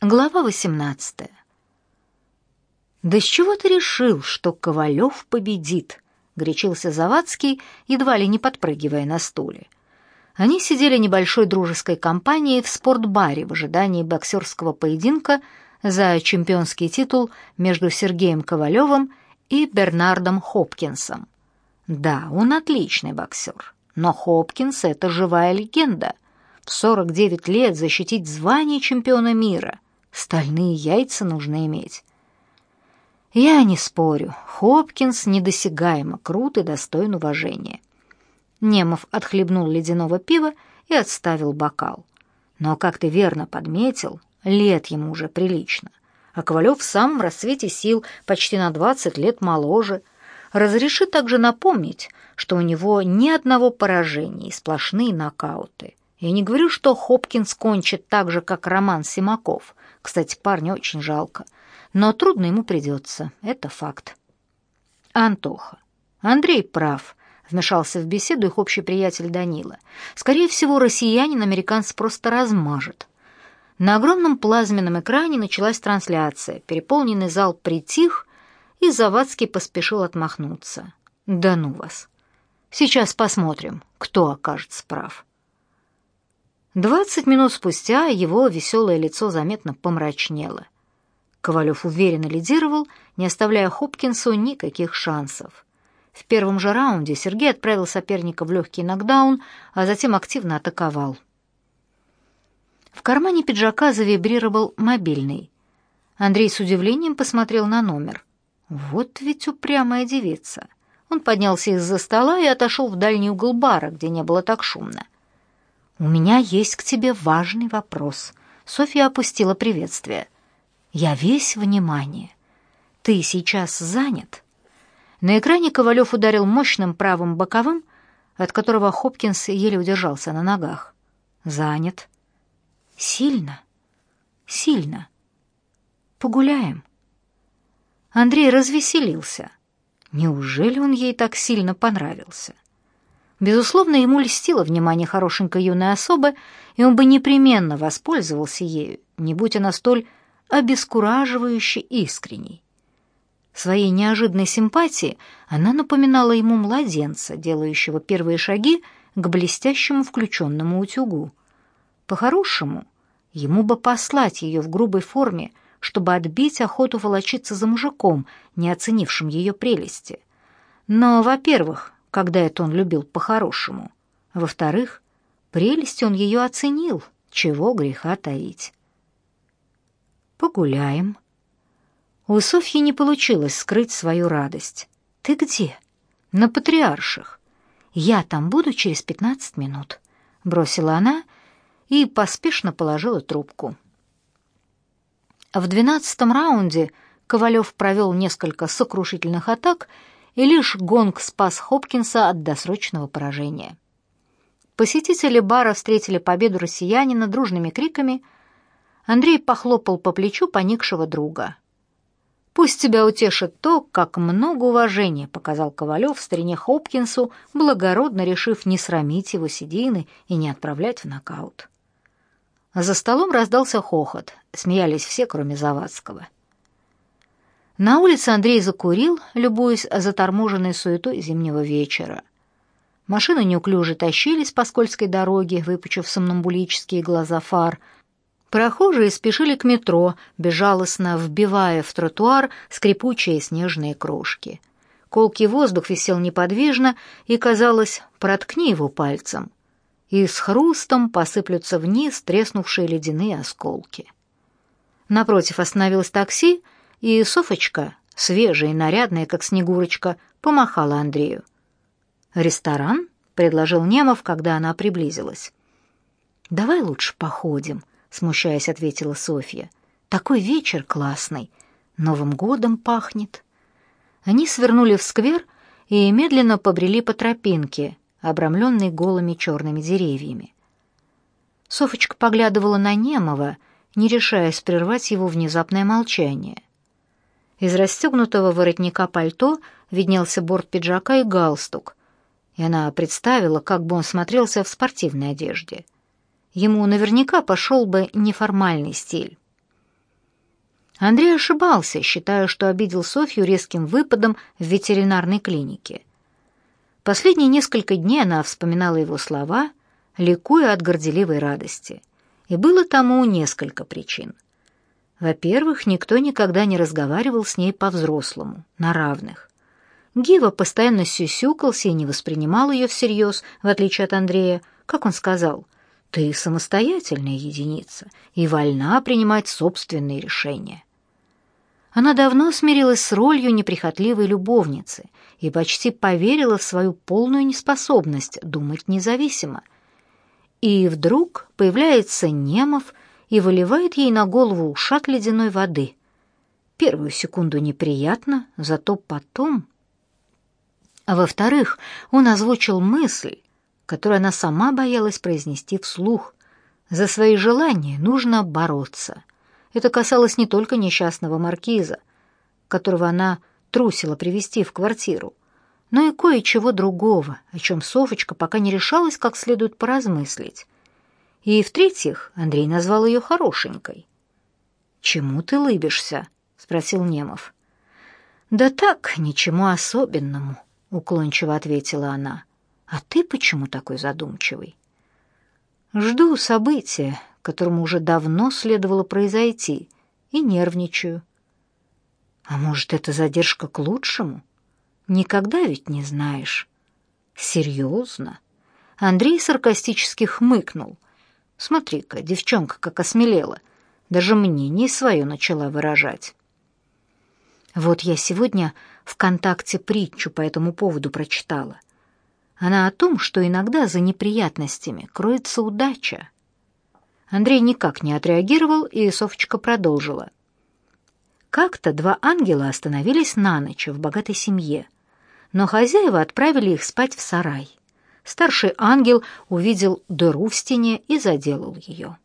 Глава 18. Да с чего ты решил, что Ковалев победит? горячился Завадский, едва ли не подпрыгивая на стуле. Они сидели небольшой дружеской компанией в спортбаре в ожидании боксерского поединка за чемпионский титул между Сергеем Ковалевым и Бернардом Хопкинсом. Да, он отличный боксер, но Хопкинс — это живая легенда. В 49 лет защитить звание чемпиона мира — Стальные яйца нужно иметь. Я не спорю, Хопкинс недосягаемо крут и достоин уважения. Немов отхлебнул ледяного пива и отставил бокал. Но, как ты верно подметил, лет ему уже прилично. А Ковалев в самом расцвете сил, почти на двадцать лет моложе. Разреши также напомнить, что у него ни одного поражения и сплошные нокауты. Я не говорю, что Хопкинс кончит так же, как Роман Симаков, кстати, парня очень жалко, но трудно ему придется, это факт. Антоха. Андрей прав, вмешался в беседу их общий приятель Данила. Скорее всего, россиянин американец просто размажет. На огромном плазменном экране началась трансляция. Переполненный зал притих, и Завадский поспешил отмахнуться. Да ну вас. Сейчас посмотрим, кто окажется прав. Двадцать минут спустя его веселое лицо заметно помрачнело. Ковалев уверенно лидировал, не оставляя Хопкинсу никаких шансов. В первом же раунде Сергей отправил соперника в легкий нокдаун, а затем активно атаковал. В кармане пиджака завибрировал мобильный. Андрей с удивлением посмотрел на номер. Вот ведь упрямая девица. Он поднялся из-за стола и отошел в дальний угол бара, где не было так шумно. «У меня есть к тебе важный вопрос». Софья опустила приветствие. «Я весь внимание. Ты сейчас занят?» На экране Ковалев ударил мощным правым боковым, от которого Хопкинс еле удержался на ногах. «Занят». «Сильно? Сильно. Погуляем». Андрей развеселился. Неужели он ей так сильно понравился? Безусловно, ему льстило внимание хорошенькой юной особы, и он бы непременно воспользовался ею, не будь она столь обескураживающе искренней. Своей неожиданной симпатией она напоминала ему младенца, делающего первые шаги к блестящему включенному утюгу. По-хорошему, ему бы послать ее в грубой форме, чтобы отбить охоту волочиться за мужиком, не оценившим ее прелести. Но, во-первых, когда это он любил по-хорошему. Во-вторых, прелесть он ее оценил, чего греха таить. Погуляем. У Софьи не получилось скрыть свою радость. Ты где? На Патриарших. Я там буду через пятнадцать минут, бросила она и поспешно положила трубку. В двенадцатом раунде Ковалев провел несколько сокрушительных атак и лишь гонг спас Хопкинса от досрочного поражения. Посетители бара встретили победу россиянина дружными криками. Андрей похлопал по плечу поникшего друга. «Пусть тебя утешит то, как много уважения», — показал Ковалев старине Хопкинсу, благородно решив не срамить его седины и не отправлять в нокаут. За столом раздался хохот, смеялись все, кроме Завадского. На улице Андрей закурил, любуясь заторможенной суетой зимнего вечера. Машины неуклюже тащились по скользкой дороге, выпучив сомнамбулические глаза фар. Прохожие спешили к метро, безжалостно вбивая в тротуар скрипучие снежные крошки. Колкий воздух висел неподвижно, и, казалось, проткни его пальцем, и с хрустом посыплются вниз треснувшие ледяные осколки. Напротив остановилось такси, и Софочка, свежая и нарядная, как Снегурочка, помахала Андрею. «Ресторан?» — предложил Немов, когда она приблизилась. «Давай лучше походим», — смущаясь, ответила Софья. «Такой вечер классный. Новым годом пахнет». Они свернули в сквер и медленно побрели по тропинке, обрамленной голыми черными деревьями. Софочка поглядывала на Немова, не решаясь прервать его внезапное молчание. Из расстегнутого воротника пальто виднелся борт пиджака и галстук, и она представила, как бы он смотрелся в спортивной одежде. Ему наверняка пошел бы неформальный стиль. Андрей ошибался, считая, что обидел Софью резким выпадом в ветеринарной клинике. Последние несколько дней она вспоминала его слова, ликуя от горделивой радости. И было тому несколько причин. Во-первых, никто никогда не разговаривал с ней по-взрослому, на равных. Гива постоянно сюсюкался и не воспринимал ее всерьез, в отличие от Андрея. Как он сказал, «Ты самостоятельная единица и вольна принимать собственные решения». Она давно смирилась с ролью неприхотливой любовницы и почти поверила в свою полную неспособность думать независимо. И вдруг появляется Немов и выливает ей на голову ушат ледяной воды. Первую секунду неприятно, зато потом... А во-вторых, он озвучил мысль, которую она сама боялась произнести вслух. За свои желания нужно бороться. Это касалось не только несчастного маркиза, которого она трусила привести в квартиру, но и кое-чего другого, о чем Софочка пока не решалась как следует поразмыслить. И, в-третьих, Андрей назвал ее хорошенькой. «Чему ты лыбишься?» — спросил Немов. «Да так, ничему особенному», — уклончиво ответила она. «А ты почему такой задумчивый?» «Жду события, которому уже давно следовало произойти, и нервничаю. А может, это задержка к лучшему? Никогда ведь не знаешь. Серьезно? Андрей саркастически хмыкнул. Смотри-ка, девчонка как осмелела. Даже мнение свое начала выражать. Вот я сегодня ВКонтакте притчу по этому поводу прочитала. Она о том, что иногда за неприятностями кроется удача. Андрей никак не отреагировал, и Софочка продолжила. Как-то два ангела остановились на ночь в богатой семье, но хозяева отправили их спать в сарай. Старший ангел увидел дыру в стене и заделал ее.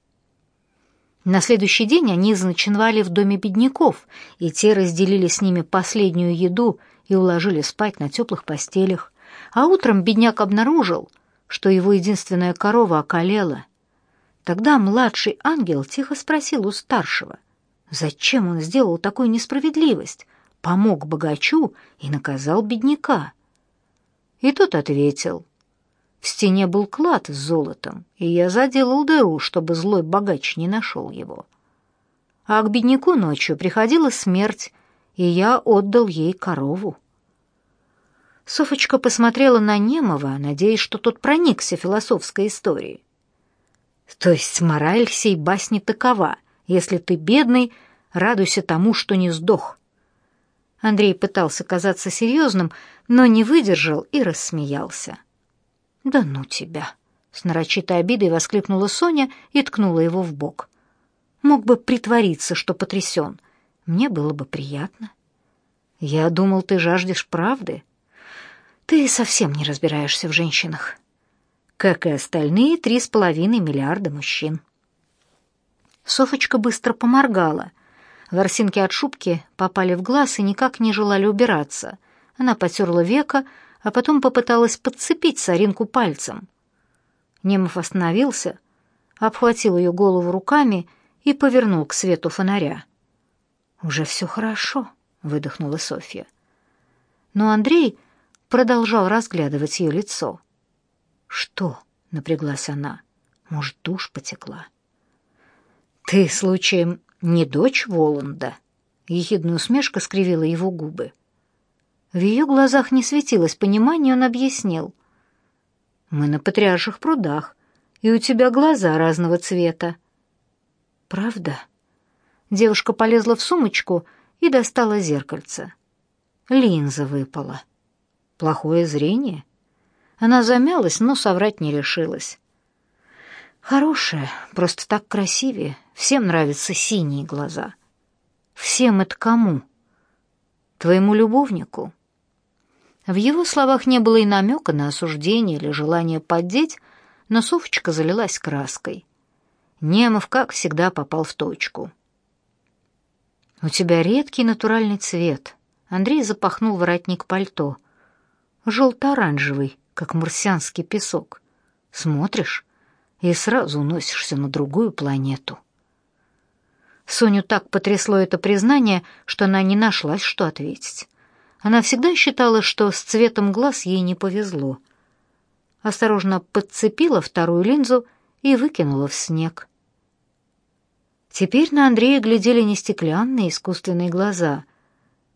На следующий день они заночевали в доме бедняков, и те разделили с ними последнюю еду и уложили спать на теплых постелях. А утром бедняк обнаружил, что его единственная корова околела. Тогда младший ангел тихо спросил у старшего, Зачем он сделал такую несправедливость? Помог богачу и наказал бедняка. И тот ответил. В стене был клад с золотом, и я заделал дыру, чтобы злой богач не нашел его. А к бедняку ночью приходила смерть, и я отдал ей корову. Софочка посмотрела на Немова, надеясь, что тот проникся философской историей. То есть мораль сей басни такова. Если ты бедный, радуйся тому, что не сдох. Андрей пытался казаться серьезным, но не выдержал и рассмеялся. «Да ну тебя!» — с нарочитой обидой воскликнула Соня и ткнула его в бок. «Мог бы притвориться, что потрясен. Мне было бы приятно». «Я думал, ты жаждешь правды. Ты совсем не разбираешься в женщинах, как и остальные три с половиной миллиарда мужчин». Софочка быстро поморгала. Ворсинки от шубки попали в глаз и никак не желали убираться. Она потерла века, а потом попыталась подцепить соринку пальцем. Немов остановился, обхватил ее голову руками и повернул к свету фонаря. «Уже все хорошо», — выдохнула Софья. Но Андрей продолжал разглядывать ее лицо. «Что?» — напряглась она. «Может, душ потекла?» «Ты, случаем, не дочь Воланда?» Ехидная усмешка скривила его губы. В ее глазах не светилось понимание, он объяснил. «Мы на Патриарших прудах, и у тебя глаза разного цвета». «Правда?» Девушка полезла в сумочку и достала зеркальце. Линза выпала. Плохое зрение. Она замялась, но соврать не решилась. Хорошая, просто так красивее. Всем нравятся синие глаза. Всем это кому? Твоему любовнику? В его словах не было и намека на осуждение или желание поддеть, но Софочка залилась краской. Немов, как всегда, попал в точку. «У тебя редкий натуральный цвет». Андрей запахнул воротник пальто. «Желто-оранжевый, как марсианский песок. Смотришь, и сразу уносишься на другую планету. Соню так потрясло это признание, что она не нашлась, что ответить. Она всегда считала, что с цветом глаз ей не повезло. Осторожно подцепила вторую линзу и выкинула в снег. Теперь на Андрея глядели не стеклянные искусственные глаза,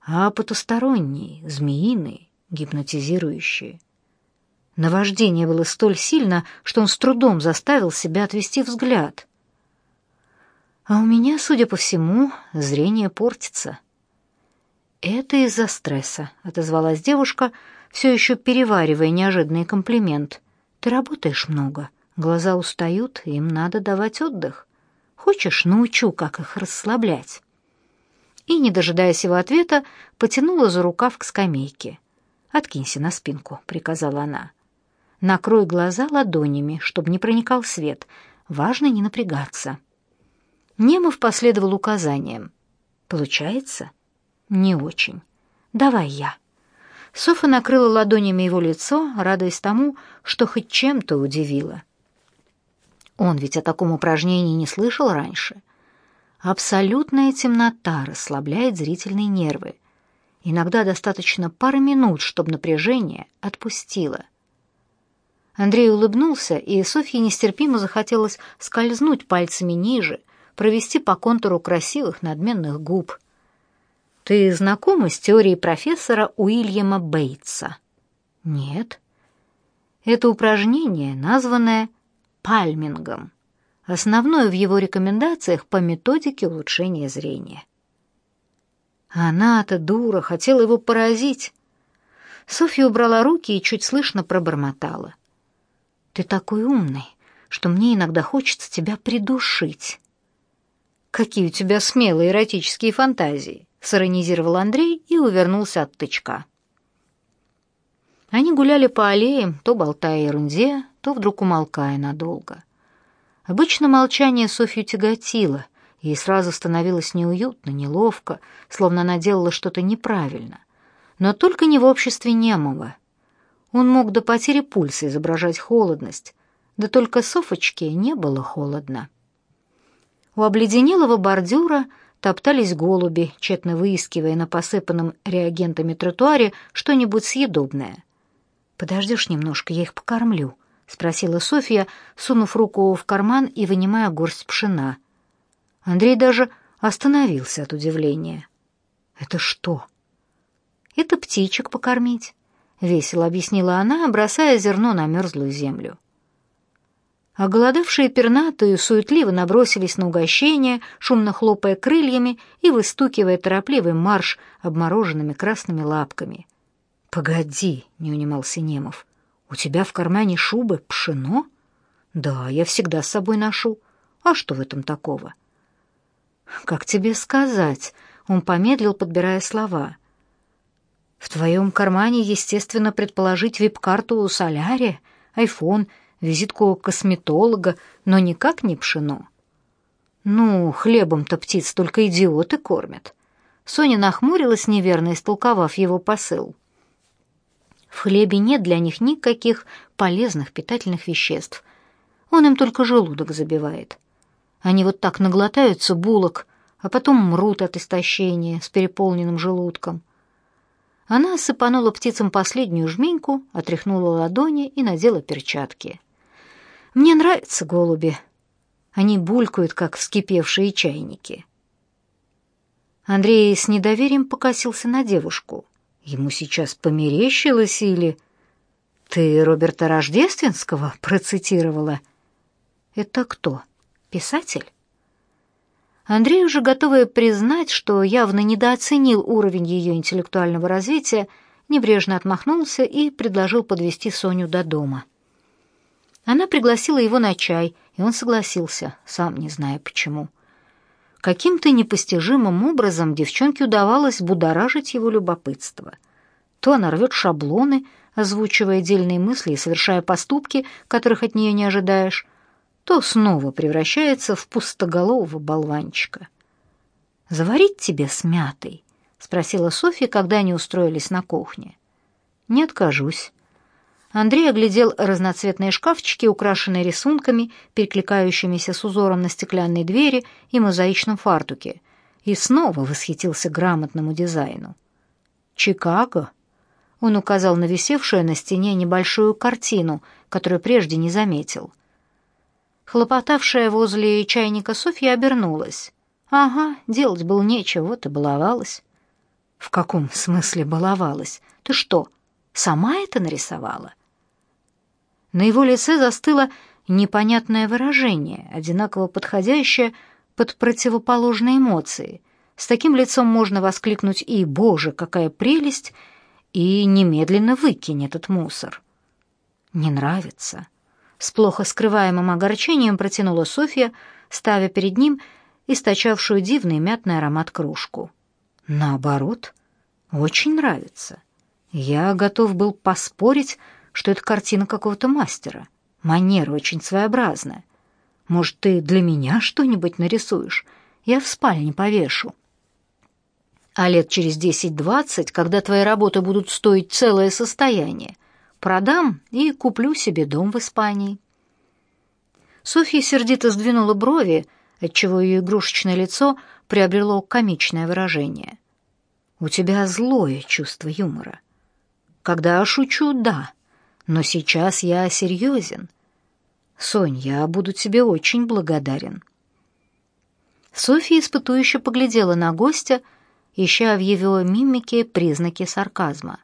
а потусторонние, змеиные, гипнотизирующие. Наваждение было столь сильно, что он с трудом заставил себя отвести взгляд. А у меня, судя по всему, зрение портится. Это из-за стресса, отозвалась девушка, все еще переваривая неожиданный комплимент. Ты работаешь много, глаза устают, им надо давать отдых. Хочешь, научу, как их расслаблять? И, не дожидаясь его ответа, потянула за рукав к скамейке. «Откинься на спинку», — приказала она. Накрой глаза ладонями, чтобы не проникал свет. Важно не напрягаться. Немов последовал указаниям. Получается? Не очень. Давай я. Софа накрыла ладонями его лицо, радуясь тому, что хоть чем-то удивило. Он ведь о таком упражнении не слышал раньше. Абсолютная темнота расслабляет зрительные нервы. Иногда достаточно пары минут, чтобы напряжение отпустило. Андрей улыбнулся, и Софье нестерпимо захотелось скользнуть пальцами ниже, провести по контуру красивых надменных губ. «Ты знакома с теорией профессора Уильяма Бейтса?» «Нет». Это упражнение, названное пальмингом, основное в его рекомендациях по методике улучшения зрения. Она-то, дура, хотела его поразить. Софья убрала руки и чуть слышно пробормотала. Ты такой умный, что мне иногда хочется тебя придушить. Какие у тебя смелые эротические фантазии, сиронизировал Андрей и увернулся от тычка. Они гуляли по аллеям, то болтая ерунде, то вдруг умолкая надолго. Обычно молчание Софью тяготило, ей сразу становилось неуютно, неловко, словно она делала что-то неправильно. Но только не в обществе немого — он мог до потери пульса изображать холодность, да только Софочке не было холодно. У обледенелого бордюра топтались голуби, тщетно выискивая на посыпанном реагентами тротуаре что-нибудь съедобное. «Подождешь немножко, я их покормлю», — спросила Софья, сунув руку в карман и вынимая горсть пшена. Андрей даже остановился от удивления. «Это что?» «Это птичек покормить. — весело объяснила она, бросая зерно на мерзлую землю. Оголодавшие пернатые суетливо набросились на угощение, шумно хлопая крыльями и выстукивая торопливый марш обмороженными красными лапками. «Погоди», — не унимался Немов, — «у тебя в кармане шубы пшено?» «Да, я всегда с собой ношу. А что в этом такого?» «Как тебе сказать?» — он помедлил, подбирая слова — в твоем кармане, естественно, предположить вип-карту солярия, айфон, визитку косметолога, но никак не пшено. Ну, хлебом-то птиц только идиоты кормят. Соня нахмурилась, неверно истолковав его посыл. В хлебе нет для них никаких полезных питательных веществ. Он им только желудок забивает. Они вот так наглотаются булок, а потом мрут от истощения с переполненным желудком. Она сыпанула птицам последнюю жменьку, отряхнула ладони и надела перчатки. «Мне нравятся голуби. Они булькают, как вскипевшие чайники». Андрей с недоверием покосился на девушку. Ему сейчас померещилось или... «Ты Роберта Рождественского процитировала?» «Это кто? Писатель?» Андрей, уже готовый признать, что явно недооценил уровень ее интеллектуального развития, небрежно отмахнулся и предложил подвести Соню до дома. Она пригласила его на чай, и он согласился, сам не зная почему. Каким-то непостижимым образом девчонке удавалось будоражить его любопытство. То она рвет шаблоны, озвучивая отдельные мысли и совершая поступки, которых от нее не ожидаешь, то снова превращается в пустоголового болванчика. «Заварить тебе с мятой?» — спросила Софья, когда они устроились на кухне. «Не откажусь». Андрей оглядел разноцветные шкафчики, украшенные рисунками, перекликающимися с узором на стеклянной двери и мозаичном фартуке, и снова восхитился грамотному дизайну. «Чикаго?» Он указал на висевшую на стене небольшую картину, которую прежде не заметил. Хлопотавшая возле чайника Софья обернулась. «Ага, делать было нечего, вот и баловалась». «В каком смысле баловалась? Ты что, сама это нарисовала?» На его лице застыло непонятное выражение, одинаково подходящее под противоположные эмоции. С таким лицом можно воскликнуть и «Боже, какая прелесть!» и немедленно выкинь этот мусор. «Не нравится». С плохо скрываемым огорчением протянула Софья, ставя перед ним источавшую дивный мятный аромат кружку. Наоборот, очень нравится. Я готов был поспорить, что это картина какого-то мастера. Манера очень своеобразная. Может, ты для меня что-нибудь нарисуешь? Я в спальне повешу. А лет через десять-двадцать, когда твои работы будут стоить целое состояние, продам и куплю себе дом в Испании. Софья сердито сдвинула брови, отчего ее игрушечное лицо приобрело комичное выражение. «У тебя злое чувство юмора. Когда шучу, да, но сейчас я серьезен. Сонь, я буду тебе очень благодарен». Софья испытующе поглядела на гостя, ища в его мимике признаки сарказма.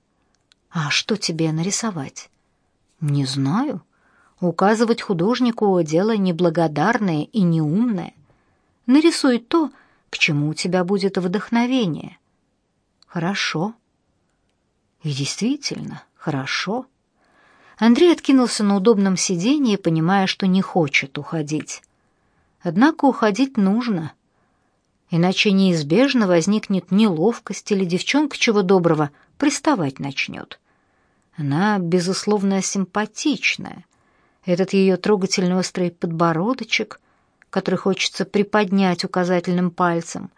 «А что тебе нарисовать?» «Не знаю. Указывать художнику дело неблагодарное и неумное. Нарисуй то, к чему у тебя будет вдохновение. Хорошо. И действительно, хорошо. Андрей откинулся на удобном сиденье, понимая, что не хочет уходить. Однако уходить нужно, иначе неизбежно возникнет неловкость или девчонка чего доброго приставать начнет. Она, безусловно, симпатичная. Этот ее трогательный острый подбородочек, который хочется приподнять указательным пальцем.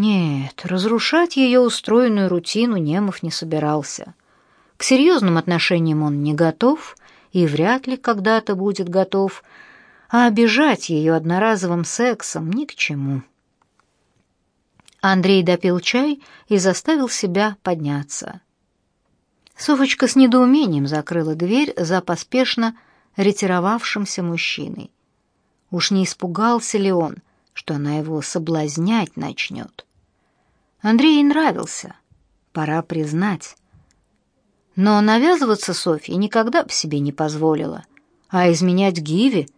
Нет, разрушать ее устроенную рутину Немов не собирался. К серьезным отношениям он не готов и вряд ли когда-то будет готов, а обижать ее одноразовым сексом ни к чему. Андрей допил чай и заставил себя подняться. Софочка с недоумением закрыла дверь за поспешно ретировавшимся мужчиной. Уж не испугался ли он, что она его соблазнять начнет? Андрей ей нравился, пора признать. Но навязываться Софье никогда бы себе не позволила, а изменять Гиве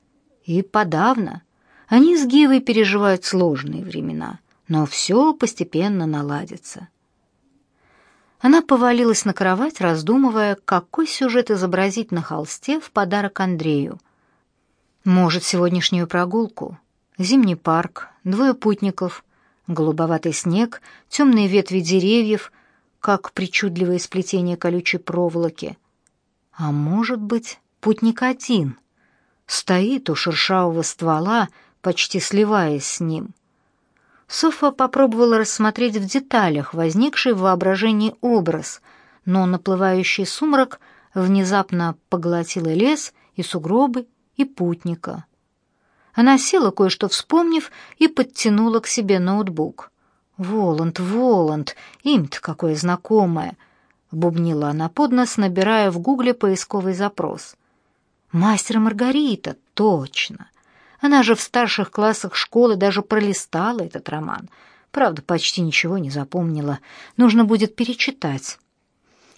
и подавно. Они с Гивой переживают сложные времена, но все постепенно наладится. Она повалилась на кровать, раздумывая, какой сюжет изобразить на холсте в подарок Андрею — может, сегодняшнюю прогулку? Зимний парк, двое путников, голубоватый снег, темные ветви деревьев, как причудливое сплетение колючей проволоки. А может быть, путник один, стоит у шершавого ствола, почти сливаясь с ним. Софа попробовала рассмотреть в деталях возникший в воображении образ, но наплывающий сумрак внезапно поглотил и лес, и сугробы, и путника. Она села, кое-что вспомнив, и подтянула к себе ноутбук. «Воланд, Воланд, имя-то какое знакомое!» — бубнила она под нос, набирая в гугле поисковый запрос. «Мастер Маргарита, точно! Она же в старших классах школы даже пролистала этот роман. Правда, почти ничего не запомнила. Нужно будет перечитать».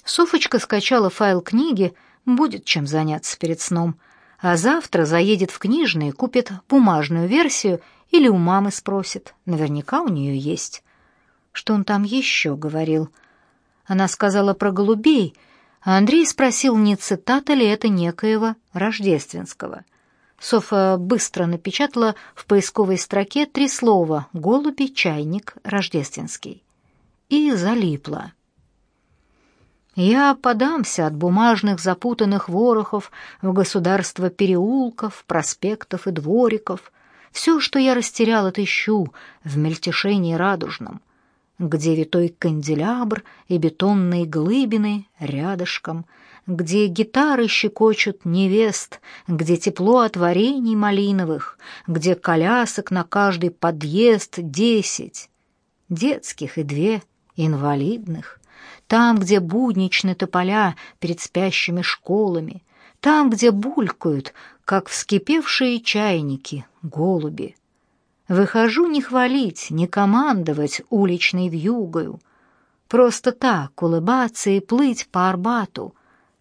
Софочка скачала файл книги, будет чем заняться перед сном — а завтра заедет в книжный, купит бумажную версию или у мамы спросит. Наверняка у нее есть. Что он там еще говорил? Она сказала про голубей, а Андрей спросил, не цитата ли это некоего рождественского. Софа быстро напечатала в поисковой строке три слова «голуби», «чайник», «рождественский» и залипла. Я подамся от бумажных запутанных ворохов в государство переулков, проспектов и двориков. Все, что я растерял, отыщу в мельтешении радужном. где витой канделябр и бетонные глыбины рядышком, где гитары щекочут невест, где тепло от варений малиновых, где колясок на каждый подъезд десять, детских и две инвалидных, там, где будничны тополя перед спящими школами, там, где булькают, как вскипевшие чайники, голуби. Выхожу не хвалить, не командовать уличной вьюгою, просто так улыбаться и плыть по Арбату,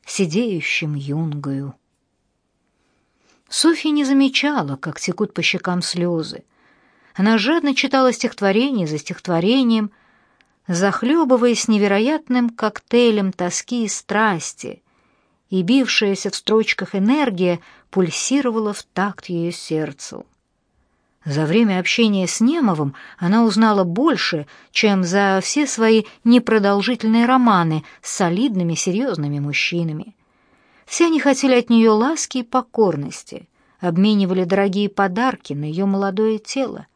сидеющим юнгою. Софья не замечала, как текут по щекам слезы. Она жадно читала стихотворение за стихотворением, захлебываясь невероятным коктейлем тоски и страсти, и бившаяся в строчках энергия пульсировала в такт ее сердцу. За время общения с Немовым она узнала больше, чем за все свои непродолжительные романы с солидными, серьезными мужчинами. Все они хотели от нее ласки и покорности, обменивали дорогие подарки на ее молодое тело.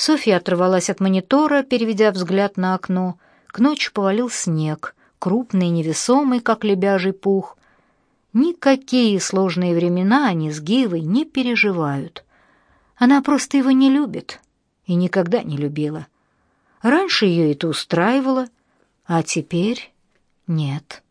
Софья оторвалась от монитора, переведя взгляд на окно. К ночи повалил снег, крупный невесомый, как лебяжий пух. Никакие сложные времена они с Гивой не переживают — она просто его не любит и никогда не любила. Раньше ее это устраивало, а теперь нет.